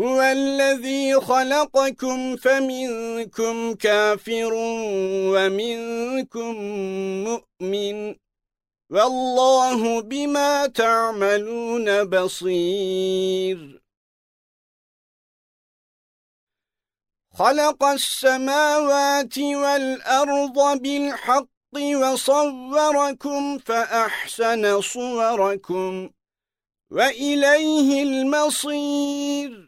هو الذي خلقكم فمنكم كافر ومنكم مؤمن والله بما تعملون بصير. خلق السماوات والأرض بالحق وصوركم فأحسن صوركم وإليه المصير.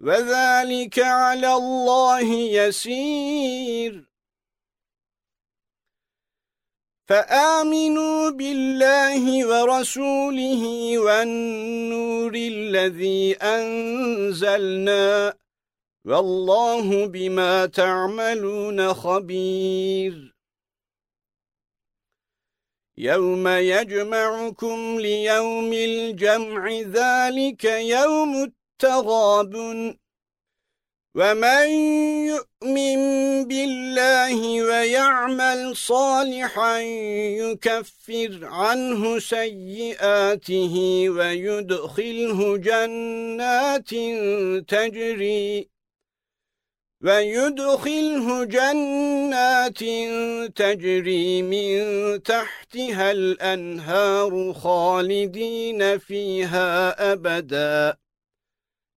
وَذَلِكَ عَلَى اللَّهِ يَسِيرٌ. فآمنوا بالله ورسوله والنور الذي أنزلنا والله بما تعملون خبير. يوم يجمعكم ليوم الجمع ذلك يوم تغاب ومن يؤمن بالله ويعمل صالحا يكفر عنه سيئاته ويدخله جنات تجري ويدخله جنات تجري من تحتها الأنهار خالدين فيها أبداً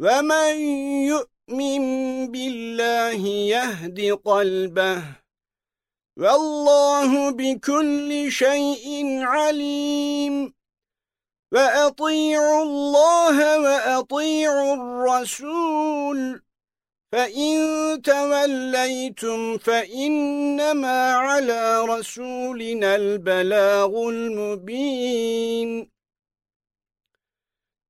وَمَنْ يُؤْمِنْ بِاللَّهِ يَهْدِ قَلْبَهُ وَاللَّهُ بِكُلِّ شَيْءٍ عَلِيمٌ وَأَطِيعُوا اللَّهَ وَأَطِيعُوا الرَّسُولَ فَإِن تَوَلَّيْتُمْ فَإِنَّمَا عَلَى رَسُولِنَا الْبَلَاغُ الْمُبِينُ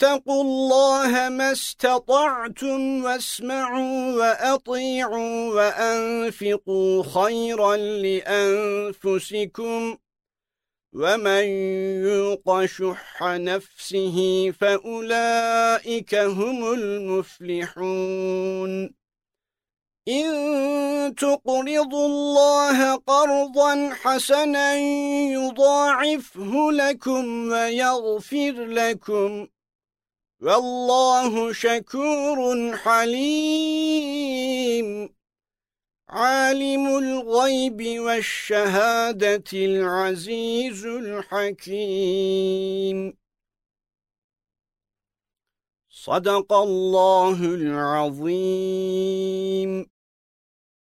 فاتقوا الله ما استطعتم واسمعوا وأطيعوا وأنفقوا خيرا لأنفسكم وَمَنْ يُوقَ شُحَّ نَفْسِهِ فَأُولَئِكَ هُمُ الْمُفْلِحُونَ. إِن تُقْرِضُوا اللَّهَ قَرْضًا حَسَنًا يُضَاعِفْهُ لَكُمْ وَيَغْفِرْ لَكُمْ وَاللَّهُ شَكُورٌ حَلِيمٌ. عالم الغيب والشهادة العزيز الحكيم. صدق الله العظيم.